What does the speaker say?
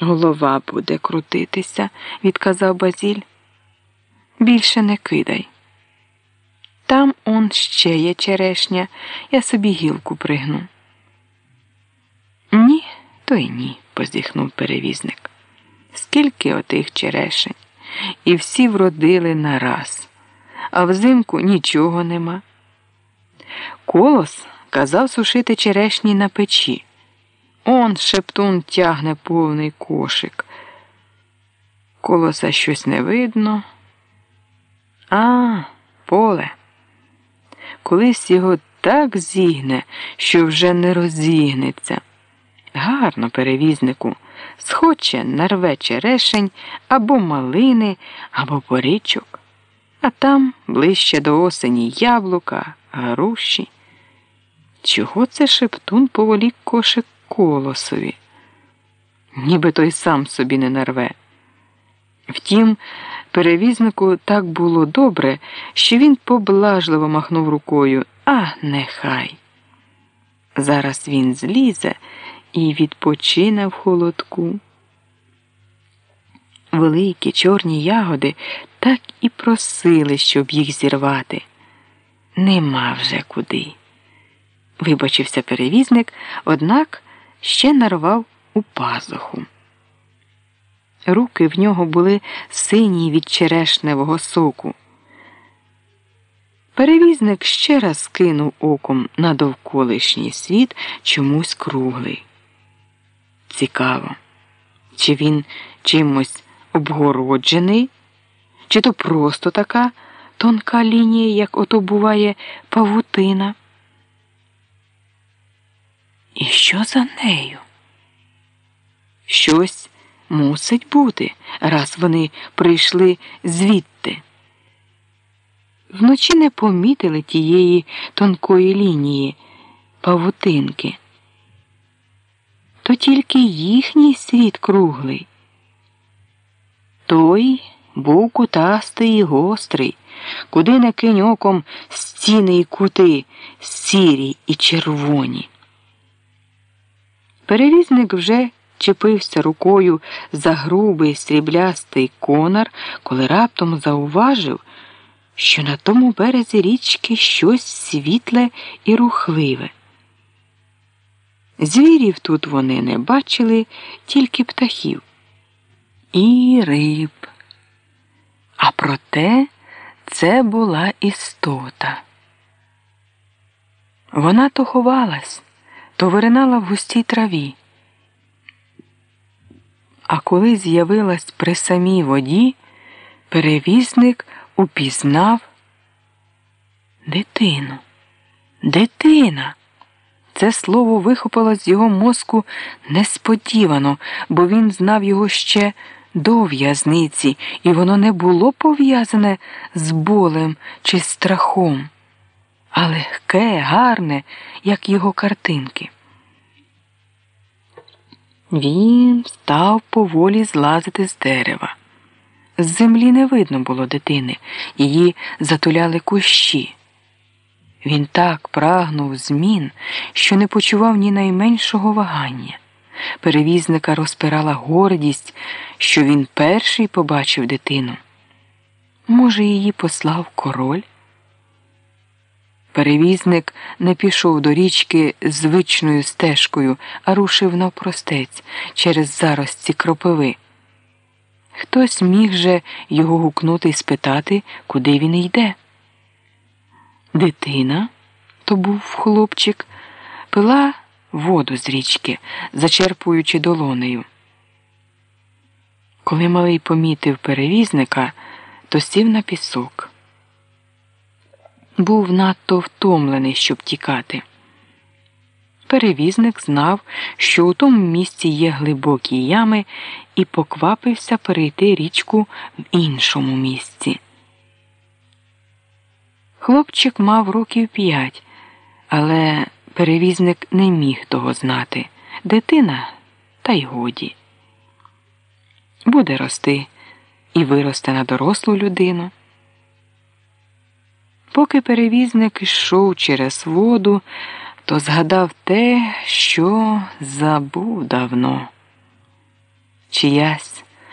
Голова буде крутитися, відказав Базіль. Більше не кидай. Там он ще є черешня, я собі гілку пригну. Ні, то й ні, позіхнув перевізник. Скільки отих черешень, і всі вродили на раз, а взимку нічого нема. Колос казав сушити черешні на печі. Он шептун тягне повний кошик. Колоса щось не видно. А, поле. Колись його так зігне, що вже не розігнеться. Гарно, перевізнику, схоче нарве черешень або малини, або порічок, а там ближче до осені яблука, груші. Чого це шептун поволік кошик колосові? Ніби той сам собі не нарве. Втім, перевізнику так було добре, що він поблажливо махнув рукою, а нехай. Зараз він злізе і відпочине в холодку. Великі чорні ягоди так і просили, щоб їх зірвати. Нема вже куди. Вибачився перевізник, однак ще нарвав у пазуху. Руки в нього були сині від черешневого соку. Перевізник ще раз кинув оком на довколишній світ чомусь круглий. Цікаво, чи він чимось обгороджений, чи то просто така тонка лінія, як ото буває павутина. І що за нею? Щось мусить бути, раз вони прийшли звідти. Вночі не помітили тієї тонкої лінії павутинки. То тільки їхній світ круглий. Той був кутастий і гострий, куди не кинь оком стіни і кути, сірі і червоні. Перевізник вже чепився рукою за грубий сріблястий конар, коли раптом зауважив, що на тому березі річки щось світле і рухливе. Звірів тут вони не бачили, тільки птахів і риб. А проте це була істота. Вона то ховалась, то виринала в густій траві. А коли з'явилась при самій воді, перевізник упізнав дитину. Дитина. Це слово вихопило з його мозку несподівано, бо він знав його ще до в'язниці, і воно не було пов'язане з болем чи страхом, а легке, гарне, як його картинки. Він став поволі злазити з дерева. З землі не видно було дитини, її затуляли кущі. Він так прагнув змін, що не почував ні найменшого вагання. Перевізника розпирала гордість, що він перший побачив дитину. Може, її послав король? Перевізник не пішов до річки звичною стежкою, а рушив навпростець через зарості кропиви. Хтось міг же його гукнути і спитати, куди він йде. Дитина, то був хлопчик, пила воду з річки, зачерпуючи долонею. Коли малий помітив перевізника, то сів на пісок. Був надто втомлений, щоб тікати. Перевізник знав, що у тому місці є глибокі ями, і поквапився перейти річку в іншому місці. Хлопчик мав років п'ять, але перевізник не міг того знати. Дитина, та й годі. Буде рости і виросте на дорослу людину. Поки перевізник йшов через воду, то згадав те, що забув давно. чиясь.